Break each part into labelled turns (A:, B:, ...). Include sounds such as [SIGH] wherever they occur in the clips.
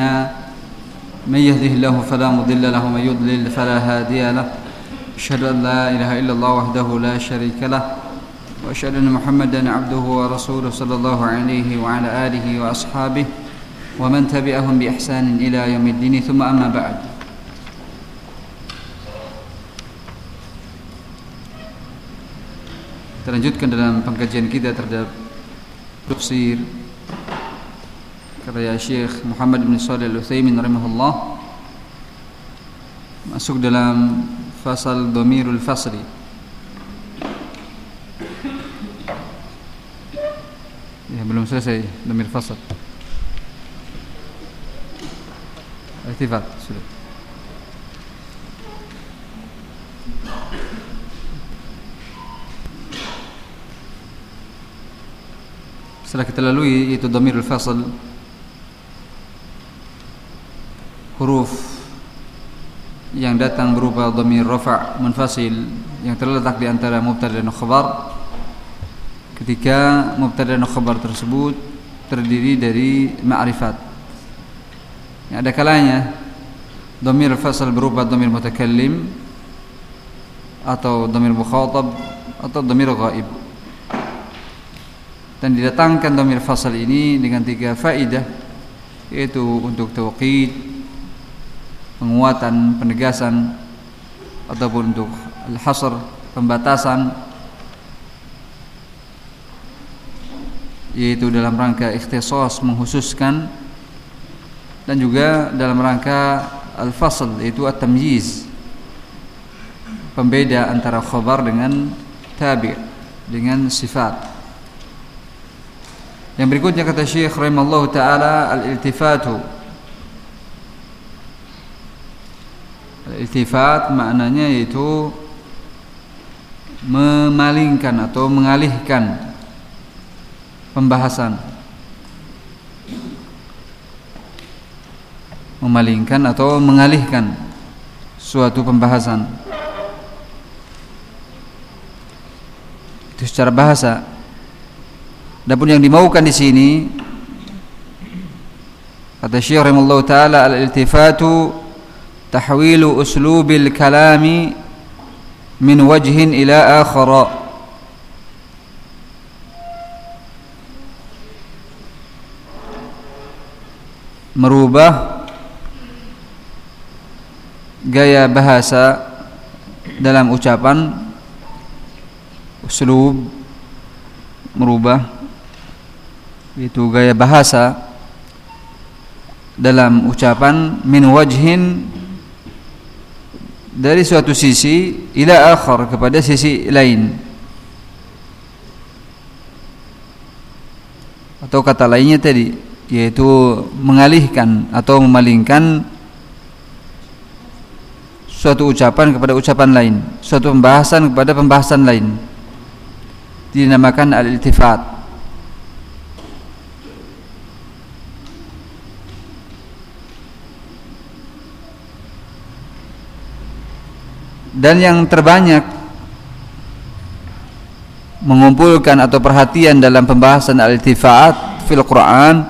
A: علينا من يهده الله فلا مضل له ومن يضلل فلا هادي له. أشهد أن لا إله إلا الله وحده لا شريك له. وأشهد أن محمدا عبده ورسوله صلى الله عليه وعلى آله وأصحابه ومن تبعهم بإحسان إلى يوم الدين. ثم أما بعد. Terlanjutkan dalam pengkajian kita terhadap tafsir karya Syekh Muhammad bin Shalih Al-Utsaimin rahimahullah masuk dalam fasal dhamirul fasli ya belum selesai dhamir fasal Irtifat sudah Setelah kita lalui itu dhamirul fasal huruf yang datang berupa dhamir rafa' munfasil yang terletak di antara mubtada dan khabar. Ketika mubtada dan khabar tersebut terdiri dari ma'rifat. Yang ada kalanya dhamir fasal berupa dhamir mutakallim atau dhamir mukhatab atau dhamir ghaib. Dan didatangkan dhamir fasal ini dengan tiga faidah yaitu untuk tauqid penguatan penegasan ataupun untuk al-hasr pembatasan yaitu dalam rangka ikhtisas menghususkan dan juga dalam rangka al-fasl yaitu at-tamyiz pembeda antara khabar dengan tabi' dengan sifat Yang berikutnya kata Syekh rahimallahu taala al-iltifatu. Al-iltifat maknanya yaitu memalingkan atau mengalihkan pembahasan. Memalingkan atau mengalihkan suatu pembahasan. Itu secara bahasa Adapun yang dimaukan di sini kata Syekh rahimallahu taala al-iltifatu tahwilu uslubil kalami min wajhin ila akhara merubah gaya bahasa dalam ucapan uslub merubah itu gaya bahasa dalam ucapan min wajhin dari suatu sisi ila akhar kepada sisi lain. Atau kata lainnya tadi yaitu mengalihkan atau memalingkan suatu ucapan kepada ucapan lain suatu pembahasan kepada pembahasan lain. Dinamakan al-iltifat dan yang terbanyak mengumpulkan atau perhatian dalam pembahasan al-iltifaat fil Quran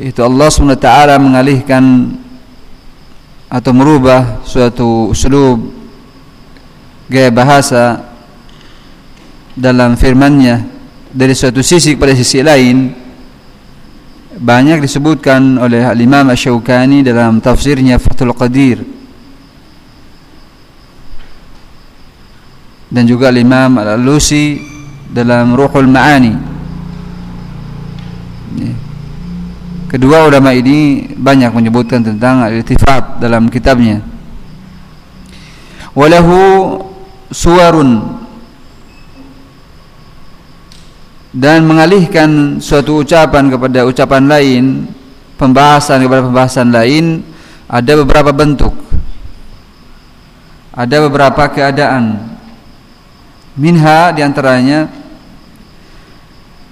A: itu Allah SWT mengalihkan atau merubah suatu uslub gaya bahasa dalam firman-Nya dari suatu sisi kepada sisi lain banyak disebutkan oleh Imam Asy-Syaukani dalam tafsirnya Fathul Qadir dan juga Imam Al-Alusi dalam Ruhul Ma'ani. Kedua ulama ini banyak menyebutkan tentang al-iltifat dalam kitabnya. Walahu suwarun dan mengalihkan suatu ucapan kepada ucapan lain, pembahasan kepada pembahasan lain ada beberapa bentuk. Ada beberapa keadaan Minha di antaranya.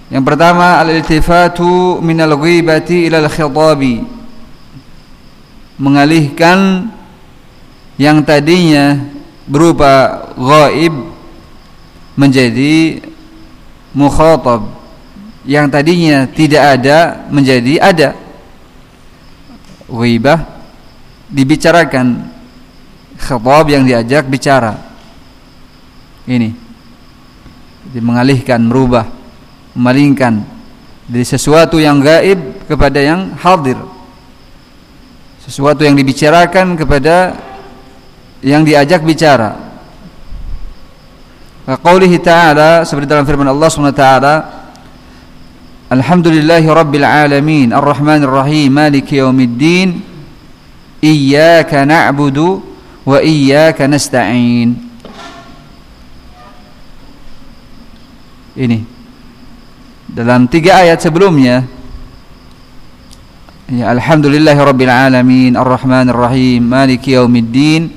A: Yang pertama al-iltifatu min al-ghibati ila al-khitabi mengalihkan yang tadinya berupa ghaib menjadi mukhatab. Yang tadinya tidak ada menjadi ada. Ghibah dibicarakan. Khitab yang diajak bicara. Ini jadi mengalihkan merubah memalingkan. Dari sesuatu yang gaib kepada yang hadir. Sesuatu yang dibicarakan kepada yang diajak bicara. Qaulihi ta'ala seperti dalam firman Allah taala Alhamdulillahi rabbil alamin arrahmanir rahim maliki yaumiddin iyyaka na'budu wa nasta'in Ini dalam tiga ayat sebelumnya Ya Alhamdulillahi Rabbil Alamin Ar-Rahman Ar-Rahim Maliki Yaumiddin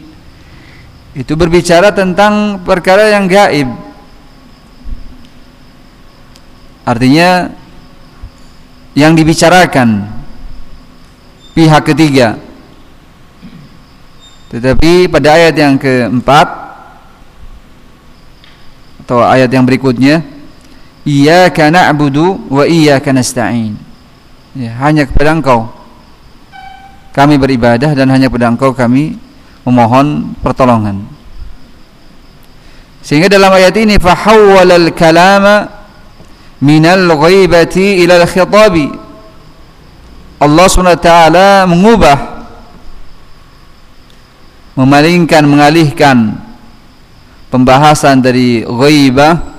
A: itu berbicara tentang perkara yang gaib. Artinya yang dibicarakan pihak ketiga. Tetapi pada ayat yang keempat atau ayat yang berikutnya, Iyyaka na'budu wa iyyaka nasta'in. Ya, hanya kepada Engkau kami beribadah dan hanya kepada Engkau kami memohon pertolongan. Sehingga dalam ayat ini fahawwalal kalama minal ghaibati ila al-khitabi. Allah SWT mengubah memalingkan mengalihkan pembahasan dari ghaibah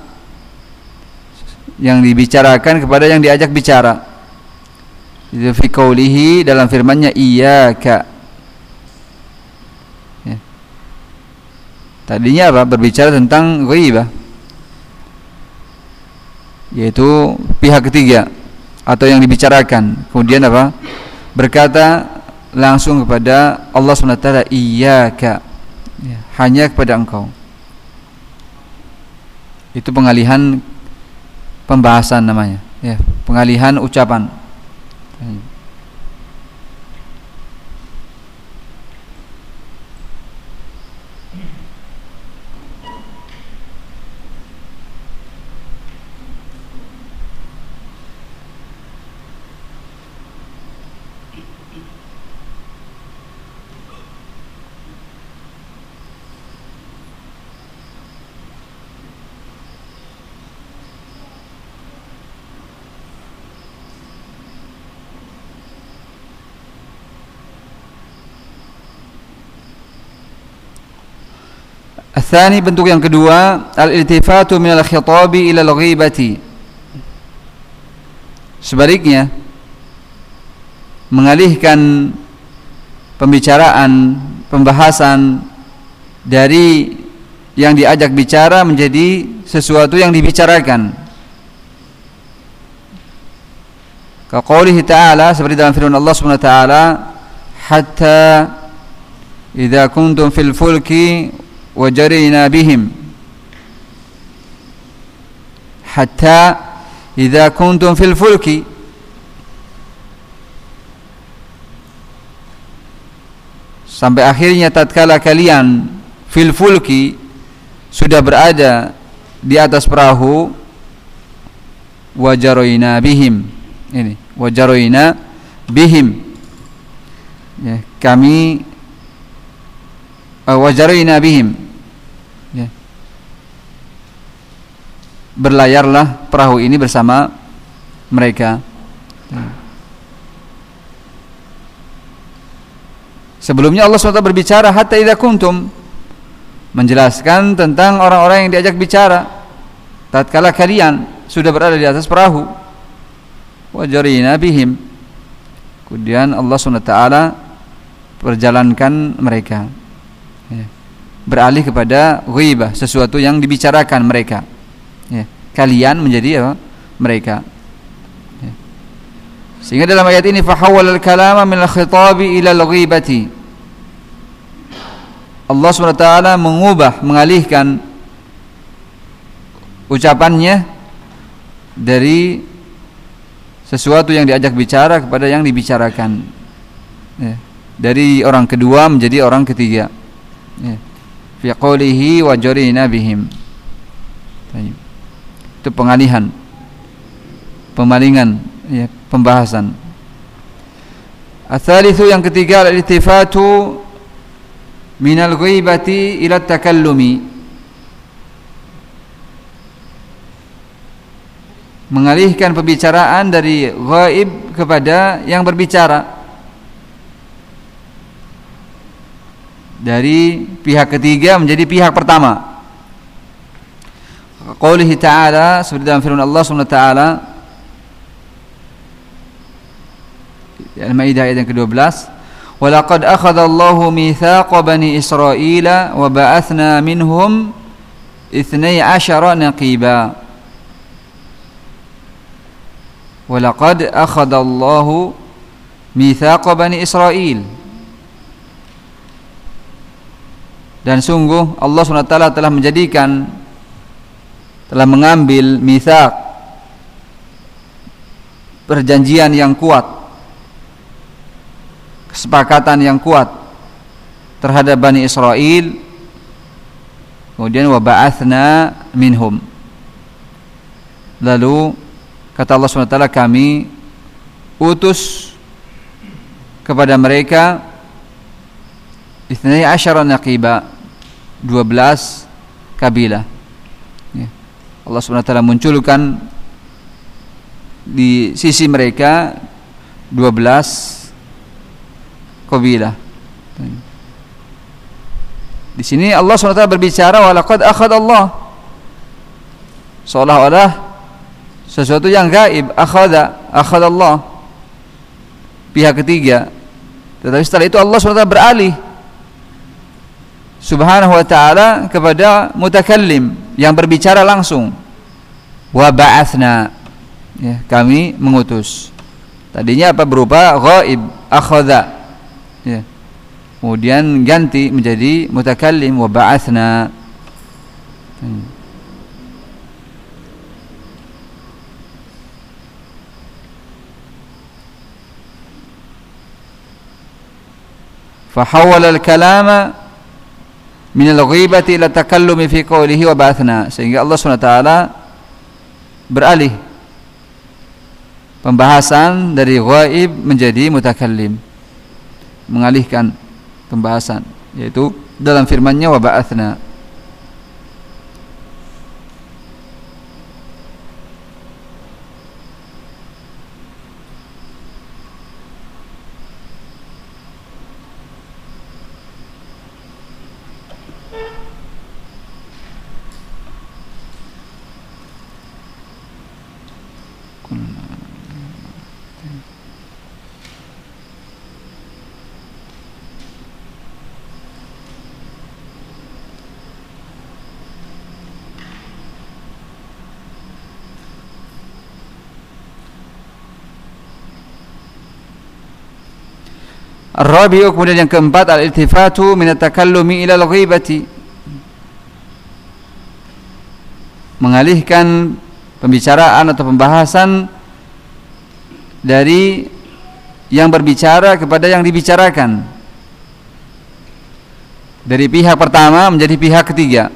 A: yang dibicarakan kepada yang diajak bicara. Itu fi qaulihi dalam firman-Nya iyyaka Tadinya apa? Berbicara tentang ghibah. Yaitu pihak ketiga atau yang dibicarakan. Kemudian apa? Berkata langsung kepada Allah SWT Iyaka ya, Hanya kepada engkau Itu pengalihan Pembahasan namanya. Ya, Pengalihan ucapan Thani bentuk yang kedua al-iltifatu min al-khitabi ila al-ghibati. Sebaliknya mengalihkan pembicaraan, pembahasan dari yang diajak bicara menjadi sesuatu yang dibicarakan. Kaqaulihi ta'ala seperti dalam firman Allah Subhanahu wa taala hatta idza kuntum fil fulki وجرينا بهم حتى إذا كنتم في الفلك sampai akhirnya tatkala kalian fil fulki sudah berada di atas perahu wajaroina bihim ini wajaroina bihim ya, kami uh, wajarina bihim Berlayarlah perahu ini bersama mereka. Ya. sebelumnya Allah SWT berbicara hatta idza kuntum menjelaskan tentang orang-orang yang diajak bicara. Tatkala kalian sudah berada di atas perahu wajarina bihim. Kemudian Allah SWT perjalankan mereka. Ya, beralih kepada ghibah sesuatu yang dibicarakan mereka kalian menjadi apa? mereka ya. sehingga dalam ayat ini fahawal al-kalama min al-khitabi ila al-ghibati Allah SWT mengubah mengalihkan ucapannya dari sesuatu yang diajak bicara kepada yang dibicarakan ya. dari orang kedua menjadi orang ketiga ya. fi qawlihi wa bihim itu pengalihan, pemalingan ya, pembahasan. Atsalitsu yang ketiga al-iltifatu minal ghaibati ila takallumi. Mengalihkan pembicaraan dari ghaib kepada yang berbicara. Dari pihak ketiga menjadi pihak pertama Qaulihi ta'ala seperti dalam firman Allah Subhanahu wa taala Al-Maidah ayat yang ke-12 Walaqad akhadha Allahu mithaqa bani Israil wa ba'athna minhum 12 naqiba Walaqad akhadha Allahu mithaqa bani Israil dan sungguh Allah SWT telah menjadikan telah mengambil mithaq perjanjian yang kuat kesepakatan yang kuat terhadap Bani Israel kemudian waba'athna minhum lalu kata Allah SWT kami utus kepada mereka Ithnai asyara naqiba 12 kabilah. Allah SWT munculkan di sisi mereka 12 kabilah. Di sini Allah SWT berbicara walaqad akhad Allah seolah-olah sesuatu yang gaib akhada akhad Allah pihak ketiga. Tetapi setelah itu Allah SWT beralih subhanahu wa ta'ala kepada mutakallim yang berbicara langsung wa ba'athna ya, kami mengutus tadinya apa berupa ghaib akhadha ya. kemudian ganti menjadi mutakallim wa ba'athna hmm. فحول الكلام min al-ghibati ila takallumi fi qawlihi wa ba'athna. Sehingga Allah SWT beralih pembahasan dari ghaib menjadi mutakallim. Mengalihkan pembahasan yaitu dalam firman-Nya wa ba'athna Rabi'u kemudian yang keempat al-iltifatu min at-takallumi ila al-ghibati. Mengalihkan pembicaraan atau pembahasan dari yang berbicara kepada yang dibicarakan. Dari pihak pertama menjadi pihak ketiga.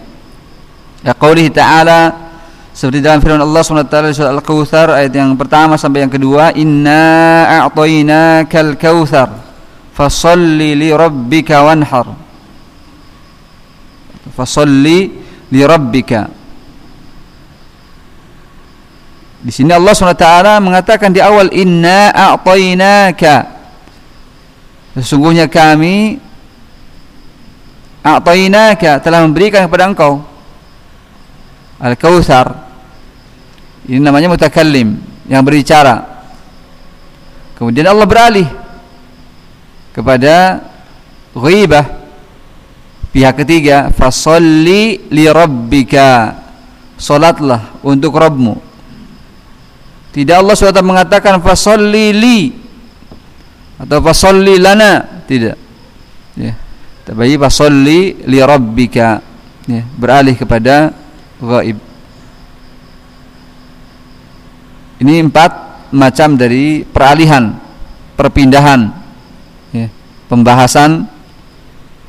A: Ya qaulihi ta'ala seperti dalam firman Allah SWT surat Al-Kautsar ayat yang pertama sampai yang kedua, "Inna a'tainakal kautsar." Fasalli li rabbika wanhar. Fasalli li rabbika. Di sini Allah SWT mengatakan di awal inna a'tainaka. Sesungguhnya kami a'tainaka telah memberikan kepada engkau al-kautsar. Ini namanya mutakallim yang berbicara. Kemudian Allah beralih kepada ghibah. Pihak ketiga fasalli li rabbika. Salatlah untuk Rabbmu. Tidak Allah SWT mengatakan fasalli li atau fasalli lana. Tidak. Ya. Tapi fasalli li rabbika. Ya. Beralih kepada ghaib. Ini empat macam dari peralihan perpindahan pembahasan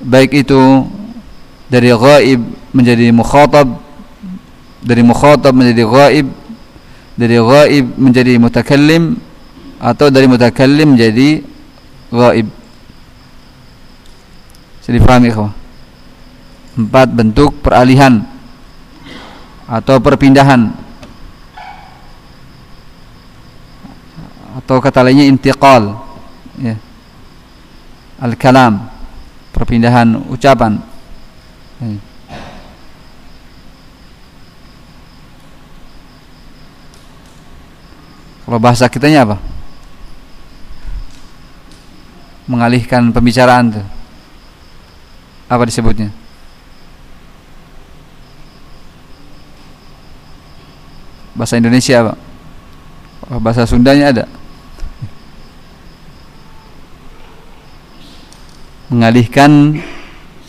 A: baik itu dari ghaib menjadi mukhatab dari mukhatab menjadi ghaib dari ghaib menjadi mutakallim atau dari mutakallim menjadi ghaib. Bisa dipahami kau? Empat bentuk peralihan atau perpindahan atau kata lainnya intiqal ya. Al-kalam perpindahan ucapan. Kalau bahasa kitanya apa? Mengalihkan pembicaraan tuh. Apa disebutnya? Bahasa Indonesia apa? Bahasa Sundanya ada. Mengalihkan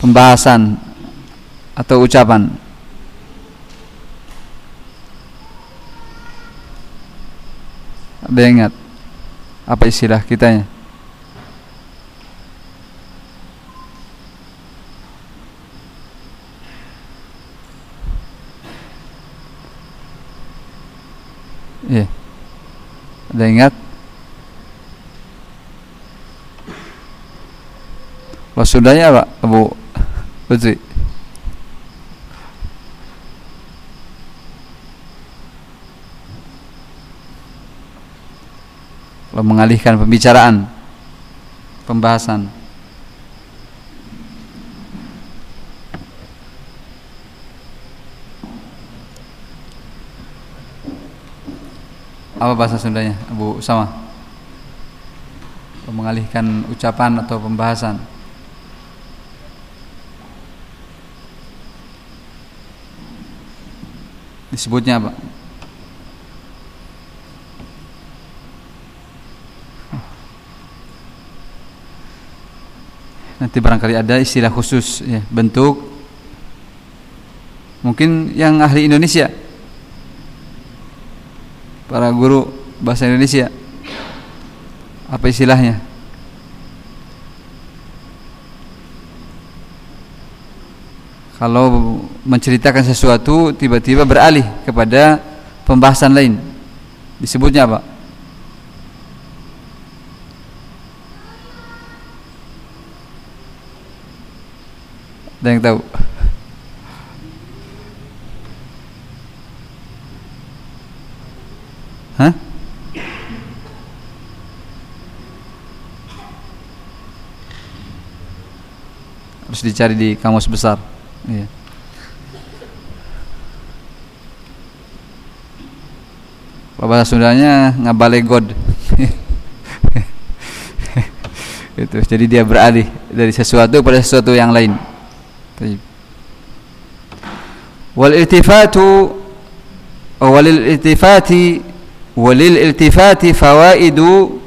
A: pembahasan atau ucapan Ada ingat apa istilah kitanya? Iya. Ada ingat? Maksudnya apa, Abu Putri? mengalihkan pembicaraan pembahasan. Apa bahasa Sundanya Abu? Sama. Mengalihkan ucapan atau pembahasan disebutnya apa? Nanti barangkali ada istilah khusus ya, bentuk. Mungkin yang ahli Indonesia. Para guru bahasa Indonesia. Apa istilahnya kalau menceritakan sesuatu tiba-tiba beralih kepada pembahasan lain disebutnya apa Ada yang tahu? Hah? Harus dicari di kamus besar. Iya. Bahasa Sundanya ngabalegod. [LAUGHS] itu jadi dia beralih dari sesuatu pada sesuatu yang lain. Wal iltifatu wal iltifati walil iltifati fawaidu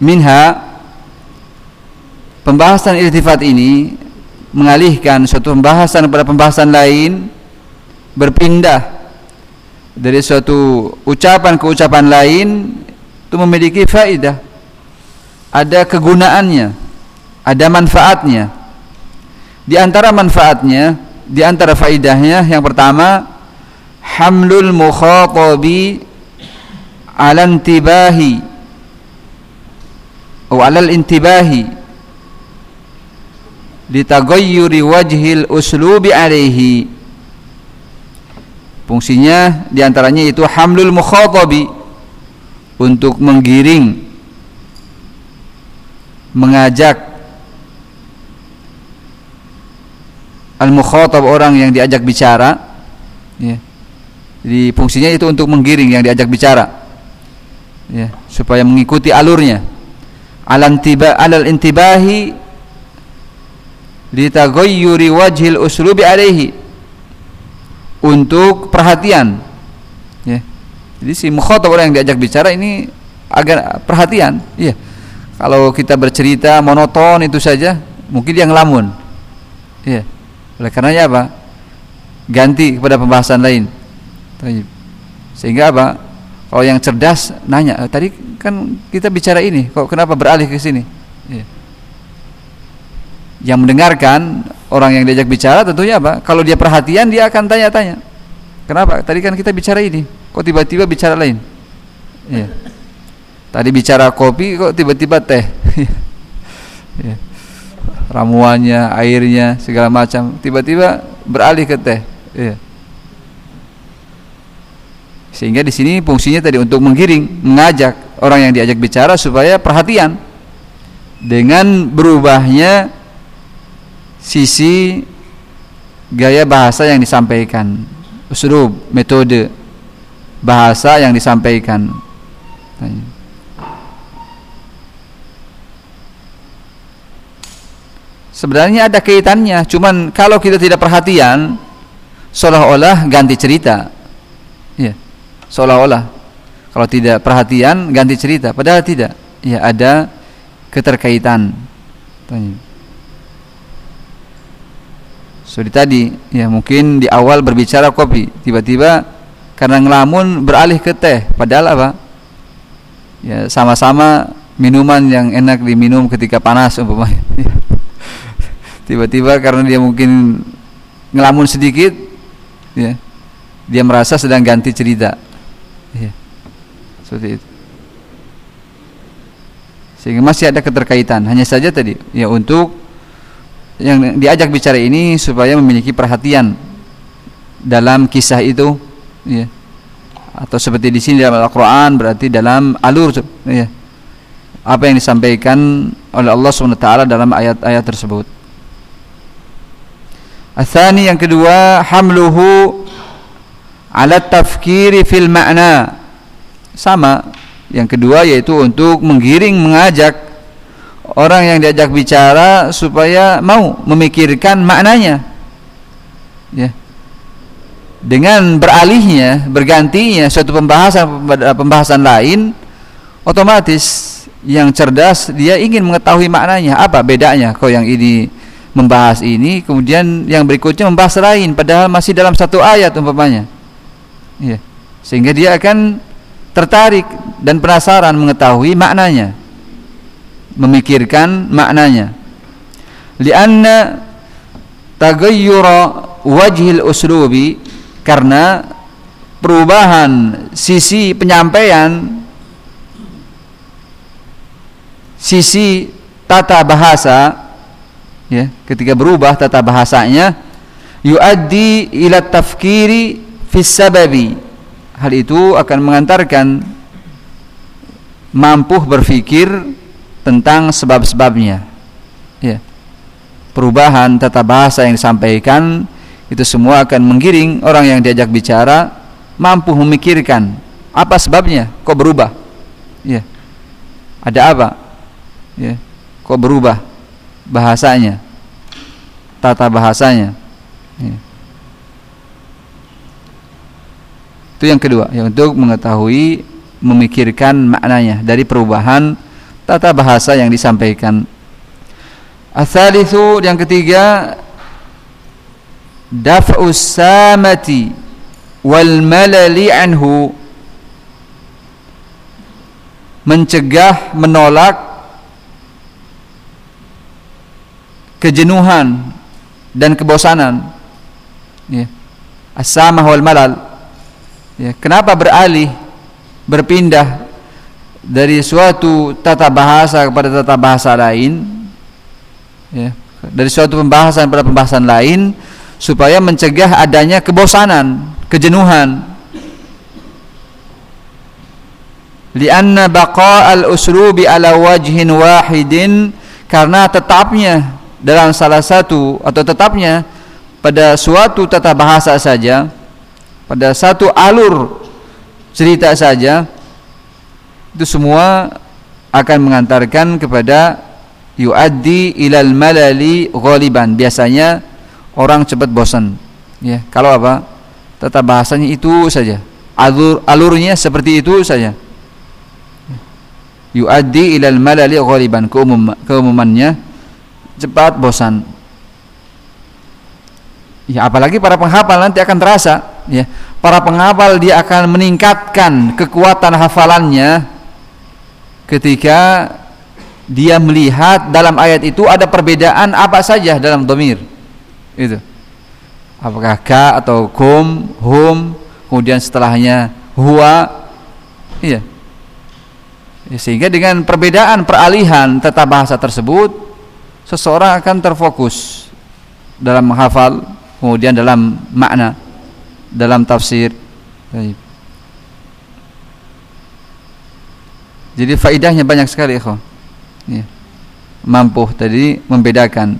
A: minha pembahasan iltifat ini mengalihkan suatu pembahasan kepada pembahasan lain berpindah dari suatu ucapan ke ucapan lain itu memiliki faedah. Ada kegunaannya ada manfaatnya. Di antara manfaatnya, di antara faidahnya yang pertama hamlul mukhatabi ala intibahi atau ala intibahi litaghayyuri wajhil uslubi alaihi fungsinya di antaranya itu hamlul mukhatabi. Untuk menggiring. Mengajak. Al mukhatab orang yang diajak bicara. Ya. jadi fungsinya itu untuk menggiring yang diajak bicara. Ya. Supaya mengikuti alurnya. Alan tiba alal intibahi litaghayyuri wajhil uslubi alaihi untuk perhatian ya jadi si mukhatab orang yang diajak bicara ini agar perhatian iya kalau kita bercerita monoton itu saja mungkin dia ngelamun iya oleh karenanya apa? Ganti kepada pembahasan lain. Sehingga apa? Kalau yang cerdas nanya, eh, tadi kan kita bicara ini, kok kenapa beralih ke sini? Ya. Yang mendengarkan orang yang diajak bicara tentunya apa? Kalau dia perhatian dia akan tanya-tanya. Kenapa? Tadi kan kita bicara ini, kok tiba-tiba bicara lain? Ya. Tadi bicara kopi, kok tiba-tiba teh? [LAUGHS] ya. ramuannya airnya segala macam tiba-tiba beralih ke teh ya. sehingga di sini fungsinya tadi untuk menggiring mengajak orang yang diajak bicara supaya perhatian dengan berubahnya sisi gaya bahasa yang disampaikan. Usul metode bahasa yang disampaikan. Sebenarnya ada kaitannya cuman kalau kita tidak perhatian seolah-olah ganti cerita. Ya seolah-olah. Kalau tidak perhatian ganti cerita. Padahal tidak. Ya ada keterkaitan. Tanya so tadi ya mungkin di awal berbicara kopi tiba-tiba karena ngelamun beralih ke teh. Padahal apa? Ya sama-sama minuman yang enak diminum ketika panas umpamanya. [LAUGHS] Tiba-tiba karena dia mungkin ngelamun sedikit ya dia merasa sedang ganti cerita. Ya seperti itu. Sehingga masih ada keterkaitan. Hanya saja tadi ya untuk yang diajak bicara ini supaya memiliki perhatian dalam kisah itu ya atau seperti di sini dalam Al-Qur'an berarti dalam alur ya apa yang disampaikan oleh Allah SWT dalam ayat-ayat tersebut Athani yang kedua hamluhu ala tafkiri fil ma'na. Sama. Yang kedua yaitu untuk menggiring mengajak orang yang diajak bicara supaya mau memikirkan maknanya. Ya. Dengan beralihnya, bergantinya suatu pembahasan pembahasan lain otomatis yang cerdas dia ingin mengetahui maknanya apa bedanya kok yang ini membahas ini kemudian yang berikutnya membahas lain padahal masih dalam satu ayat umpamanya ya. sehingga dia akan tertarik dan penasaran mengetahui maknanya memikirkan maknanya. Lianna tagayyura wajhil uslubi karena perubahan sisi penyampaian sisi tata bahasa ya ketika berubah tata bahasanya yuaddi ila tafkiri fis sababi. Hal itu akan mengantarkan mampu berpikir tentang sebab-sebabnya. Ya. Perubahan tata bahasa yang disampaikan itu semua akan menggiring orang yang diajak bicara mampu memikirkan apa sebabnya kok berubah. Ya. Ada apa? Ya. Kok berubah bahasanya? Tata bahasanya? Ya. itu yang kedua yang untuk mengetahui memikirkan maknanya dari perubahan tata bahasa yang disampaikan. Asalithu yang ketiga daf'us samati wal malali anhu mencegah menolak kejenuhan dan kebosanan. Ya. As-samah wal malal. Ya kenapa beralih berpindah dari suatu tata bahasa kepada tata bahasa lain ya dari suatu pembahasan pada pembahasan lain supaya mencegah adanya kebosanan kejenuhan. Lianna baqa al-uslubi ala wajhin wahidin karena tetapnya dalam salah satu atau tetapnya pada suatu tata bahasa saja pada satu alur cerita saja itu semua akan mengantarkan kepada yuaddi ilal malali ghaliban. Biasanya orang cepat bosan. Ya kalau apa? Tata bahasanya itu saja. Alur alurnya seperti itu saja. Yuaddi ilal malali ghaliban. Keumum keumumannya cepat bosan. Ya, apalagi para penghafal nanti akan terasa, ya. Para penghafal dia akan meningkatkan kekuatan hafalannya ketika dia melihat dalam ayat itu ada perbedaan apa saja dalam domir. Itu. Apakah ka atau kum, hum, kemudian setelahnya huwa. Iya. Ya, sehingga dengan perbedaan peralihan tata bahasa tersebut seseorang akan terfokus dalam menghafal kemudian dalam makna dalam tafsir jadi faidahnya banyak sekali ikhwan ya. mampu tadi membedakan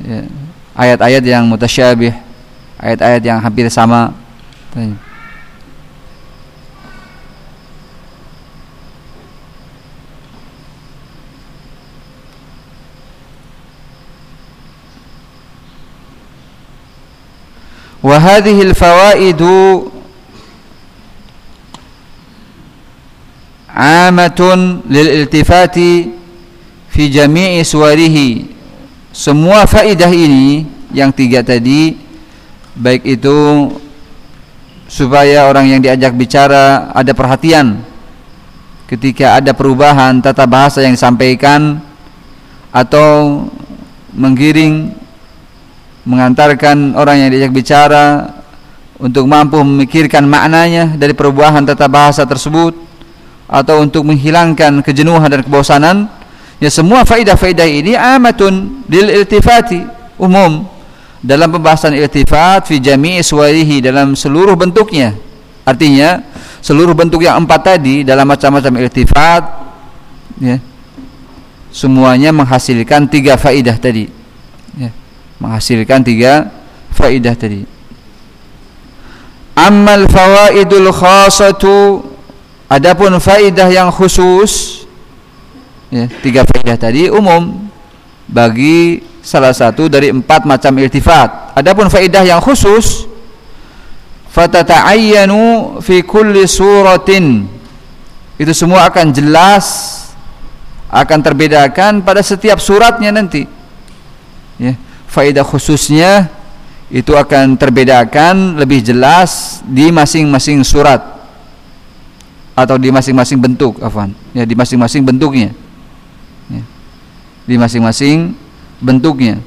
A: ya, ayat-ayat yang mutasyabih ayat-ayat yang hampir sama وهذه الفوائد amatun للالتفات في جميع سواره semua faedah ini yang tiga tadi baik itu supaya orang yang diajak bicara ada perhatian. Ketika ada perubahan tata bahasa yang disampaikan atau menggiring mengantarkan orang yang diajak bicara untuk mampu memikirkan maknanya dari perubahan tata bahasa tersebut atau untuk menghilangkan kejenuhan dan kebosanan ya semua faidah-faidah ini amatun lil iltifati umum. Dalam pembahasan iltifat fi jami'i suwarihi dalam seluruh bentuknya. Artinya seluruh bentuk yang empat tadi dalam macam-macam iltifat ya semuanya menghasilkan tiga faidah tadi. Ya menghasilkan tiga faidah tadi. Ammal fawaidul khasatu adapun faidah yang khusus ya, tiga faidah tadi umum. Bagi salah satu dari empat macam iltifat. Adapun faidah yang khusus fatata'ayyanu fi kulli suratin. Itu semua akan jelas akan terbedakan pada setiap suratnya nanti. Ya faedah khususnya itu akan terbedakan lebih jelas di masing-masing surat atau di masing-masing bentuk afan ya di masing-masing bentuknya. Ya. di masing-masing bentuknya.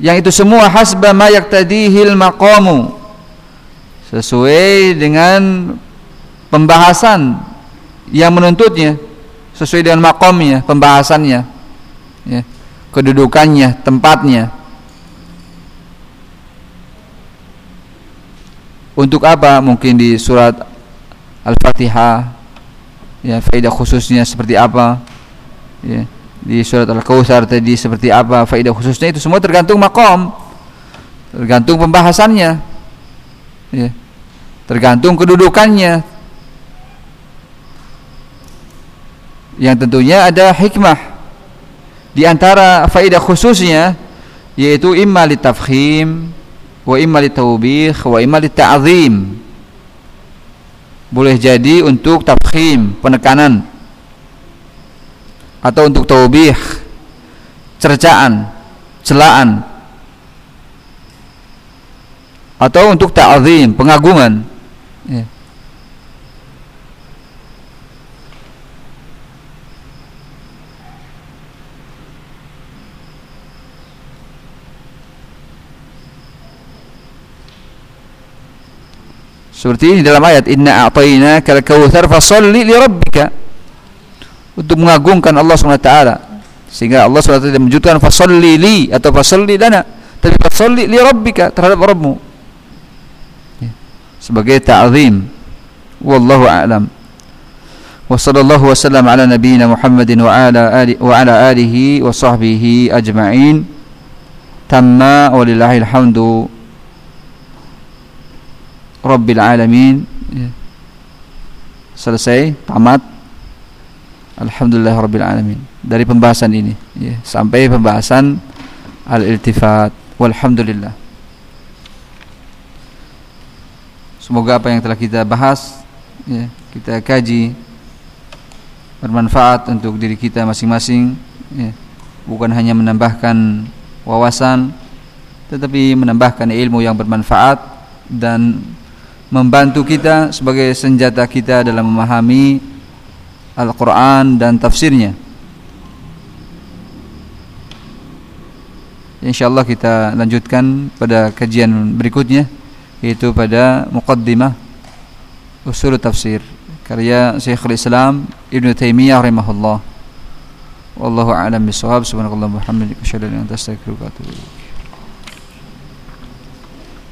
A: Yang itu semua hasba ma yaktadihil maqamu. Sesuai dengan pembahasan yang menuntutnya. Sesuai dengan makomnya pembahasannya. Ya. Kedudukannya, tempatnya. Untuk apa? Mungkin di surat Al-Fatihah ya faedah khususnya seperti apa? Ya, di surat Al-Kautsar tadi seperti apa faedah khususnya itu semua tergantung makom. Tergantung pembahasannya. Ya. Tergantung kedudukannya. Yang tentunya ada hikmah di antara faedah khususnya yaitu imma litafkhim wa imma litaubih wa imma lita'zim boleh jadi untuk tafkhim penekanan. Atau untuk taubih cercaan celaan. Atau untuk ta'zim pengagungan. Ya. Seperti ini dalam ayat Inna a'tayna kal kautsar fasalli li rabbika. Untuk mengagungkan Allah SWT sehingga Allah SWT tidak menunjukkan fasalli li atau fasalli lana tapi fasalli li rabbika terhadap Rabbmu. Ya. Sebagai ta'zim. Wallahu a'lam. Wa sallallahu wasallam ala nabiyyina Muhammadin wa ala ali wa ala alihi wa sahbihi ajma'in. Tamma walillahil hamdu Rabbil Alamin ya. selesai tamat Alhamdulillah Rabbil Alamin dari pembahasan ini ya. sampai pembahasan al-iltifat walhamdulillah semoga apa yang telah kita bahas ya, kita kaji bermanfaat untuk diri kita masing-masing ya. bukan hanya menambahkan wawasan tetapi menambahkan ilmu yang bermanfaat dan membantu kita sebagai senjata kita dalam memahami Al-Quran dan tafsirnya. InsyaAllah kita lanjutkan pada kajian berikutnya yaitu pada Muqaddimah Usul Tafsir karya Syekhul Islam Ibn Taimiyah rahimahullah. wallahu a'lam bishawab subhanakallahumma wa bihamdika asyhadu an la ilaha illa anta astaghfiruka wa atubu ilaik